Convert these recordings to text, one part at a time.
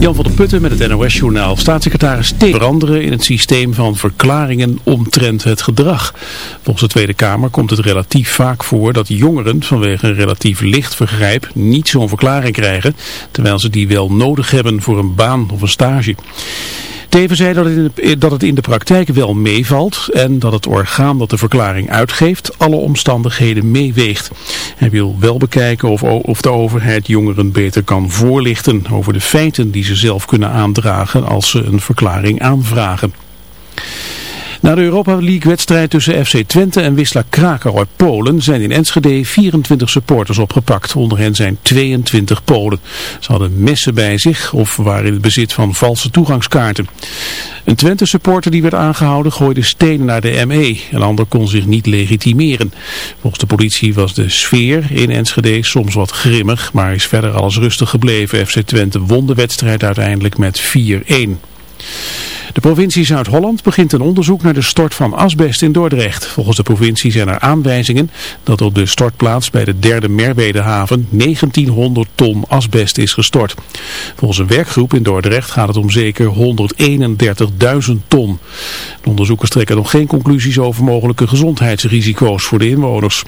Jan van der Putten met het NOS-journaal. Staatssecretaris te veranderen in het systeem van verklaringen omtrent het gedrag. Volgens de Tweede Kamer komt het relatief vaak voor dat jongeren vanwege een relatief licht vergrijp niet zo'n verklaring krijgen, terwijl ze die wel nodig hebben voor een baan of een stage. Teven zei dat het, in de, praktijk wel meevalt en dat het orgaan dat de verklaring uitgeeft alle omstandigheden meeweegt. Hij wil wel bekijken of de overheid jongeren beter kan voorlichten over de feiten die ze zelf kunnen aandragen als ze een verklaring aanvragen. Na de Europa League wedstrijd tussen FC Twente en Wisla Kraker uit Polen zijn in Enschede 24 supporters opgepakt. Onder hen zijn 22 Polen. Ze hadden messen bij zich of waren in het bezit van valse toegangskaarten. Een Twente supporter die werd aangehouden gooide stenen naar de ME. Een ander kon zich niet legitimeren. Volgens de politie was de sfeer in Enschede soms wat grimmig, maar is verder alles rustig gebleven. FC Twente won de wedstrijd uiteindelijk met 4-1. De provincie Zuid-Holland begint een onderzoek naar de stort van asbest in Dordrecht. Volgens de provincie zijn er aanwijzingen dat op de stortplaats bij de derde Merwedehaven 1900 ton asbest is gestort. Volgens een werkgroep in Dordrecht gaat het om zeker 131.000 ton. De onderzoekers trekken nog geen conclusies over mogelijke gezondheidsrisico's voor de inwoners.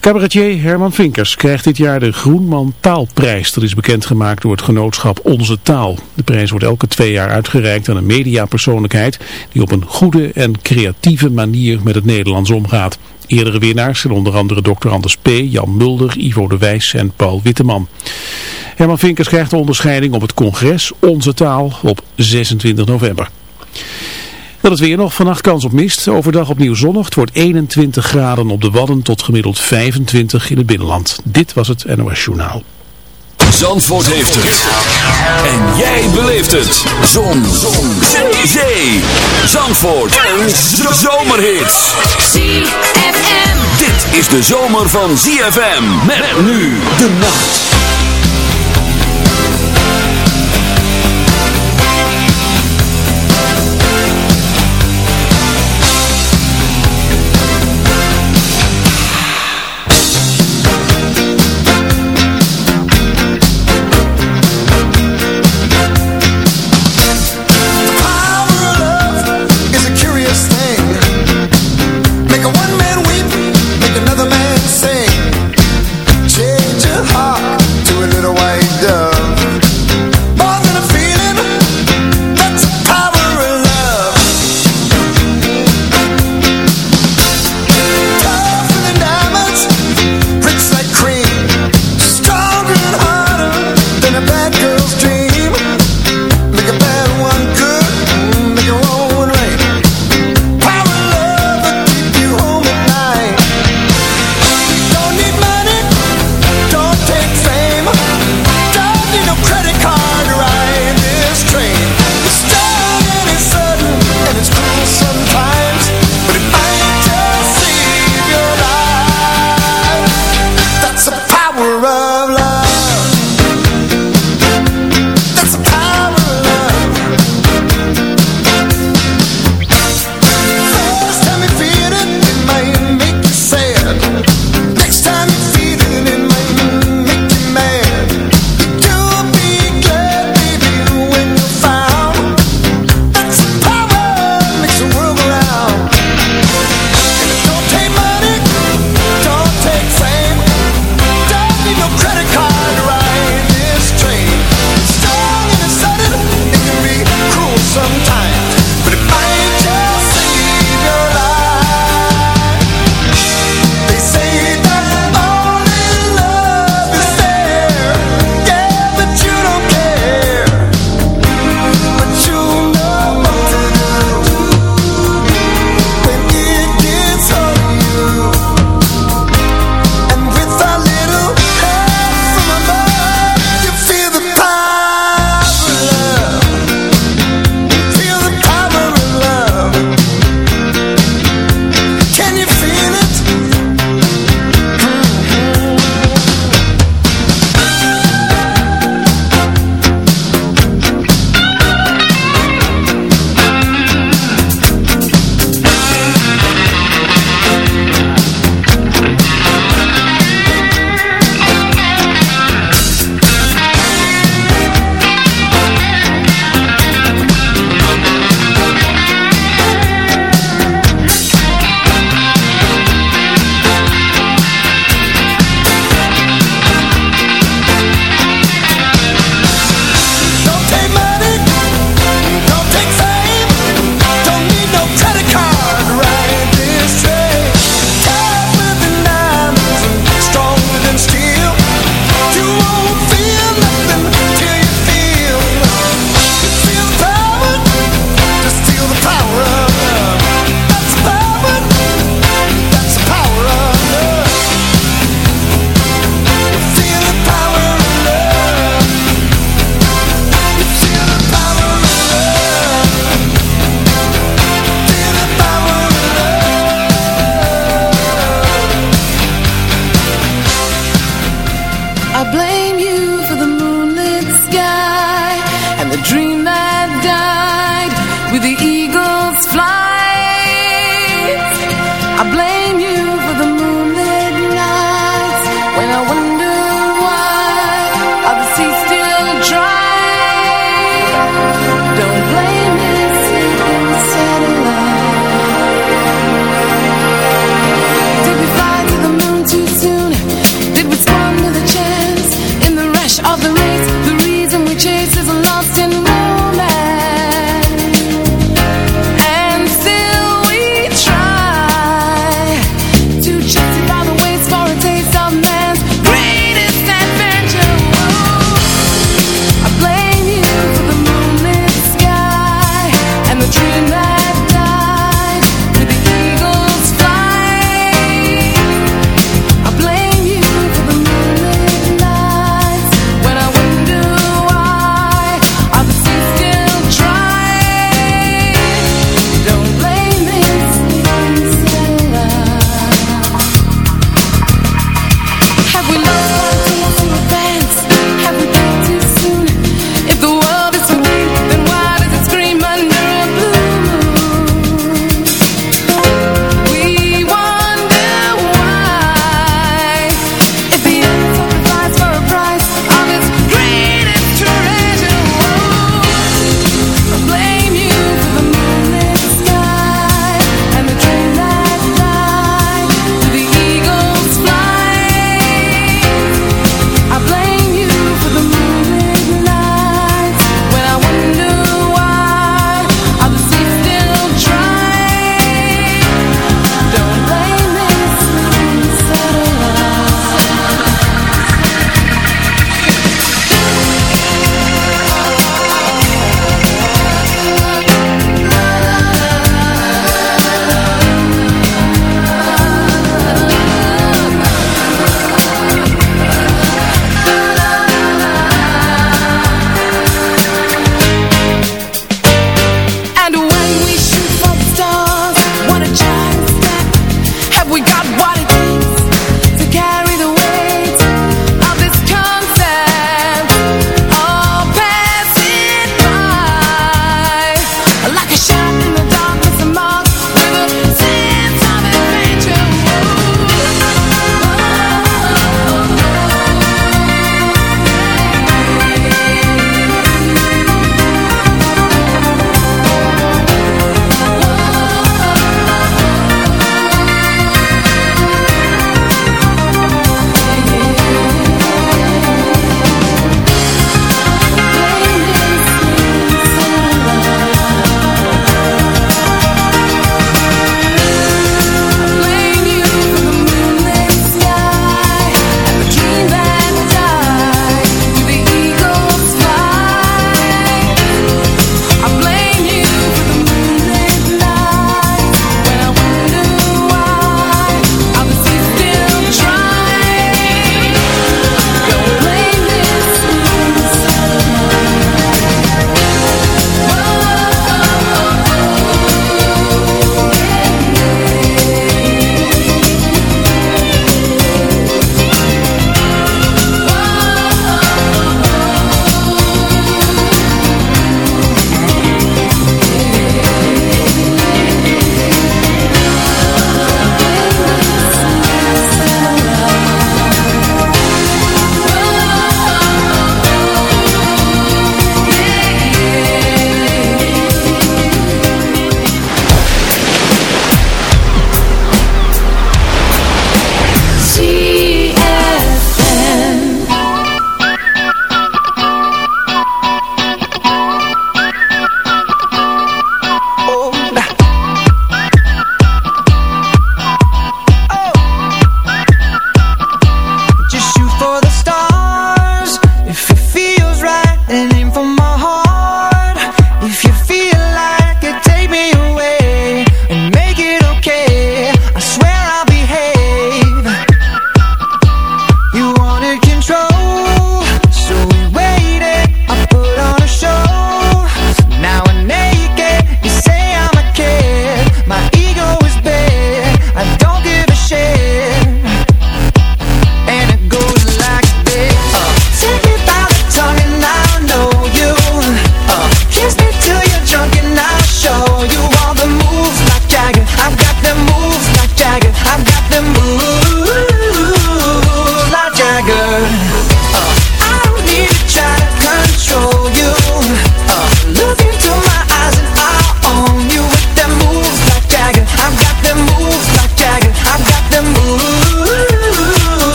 Cabaretier Herman Vinkers krijgt dit jaar de Groenman Taalprijs. Dat is bekendgemaakt door het genootschap Onze Taal. De prijs wordt elke twee jaar uitgereikt aan een mediapersoonlijkheid die op een goede en creatieve manier met het Nederlands omgaat. Eerdere winnaars zijn onder andere Dr. Anders P., Jan Mulder, Ivo de Wijs en Paul Witteman. Herman Vinkers krijgt de onderscheiding op het congres Onze Taal op 26 november. Dat het weer nog, vannacht kans op mist. Overdag opnieuw zonnig. Het wordt 21 graden op de Wadden tot gemiddeld 25 in het binnenland. Dit was het NOS Journaal. Zandvoort heeft het. En jij beleeft het. Zon. Zon. Zee. Zandvoort. Een zomerhit. ZFM. Dit is de zomer van ZFM. Met nu de nacht.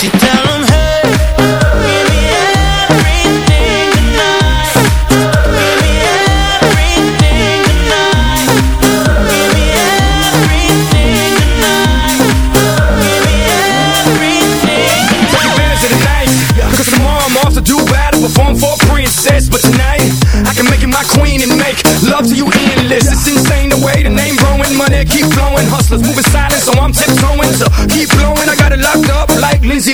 Sit down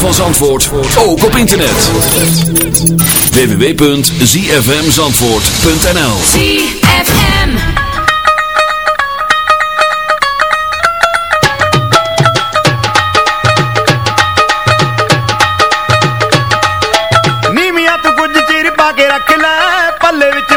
van Zandvoort ook op internet. www.zfmzandvoort.nl ZFM ਨੀ ya tu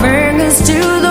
to the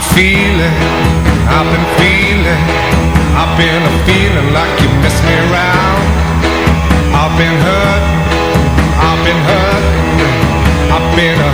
feeling, I've been feeling, I've been a feeling like you messed me around. I've been hurt, I've been hurt, I've been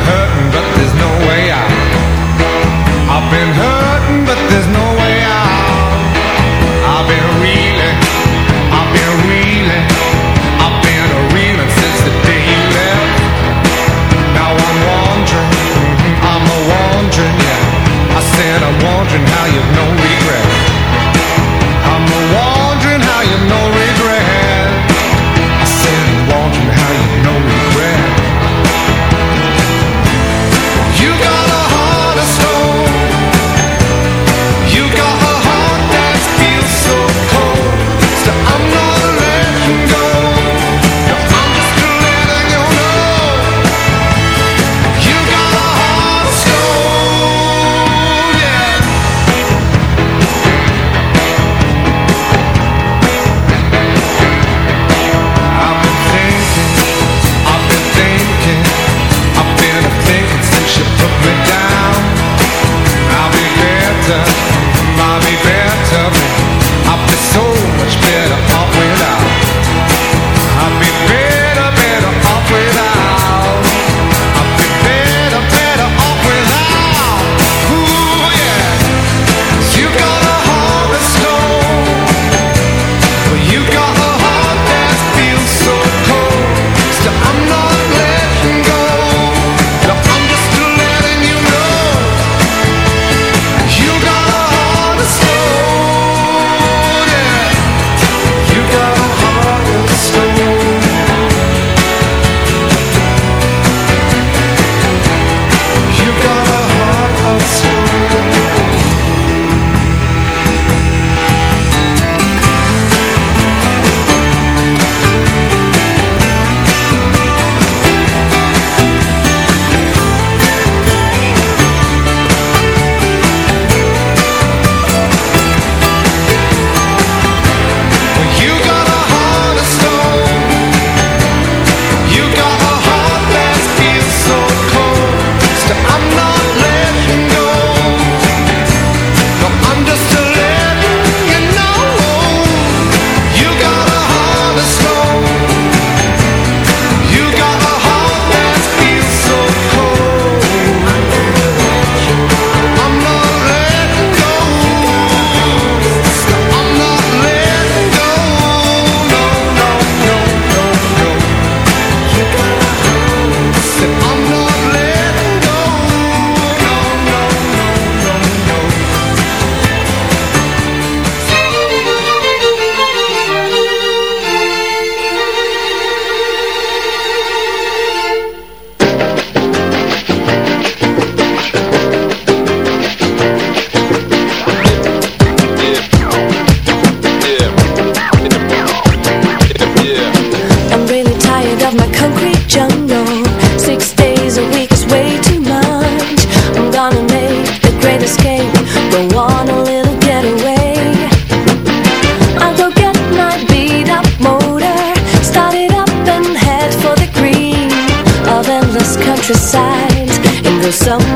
someone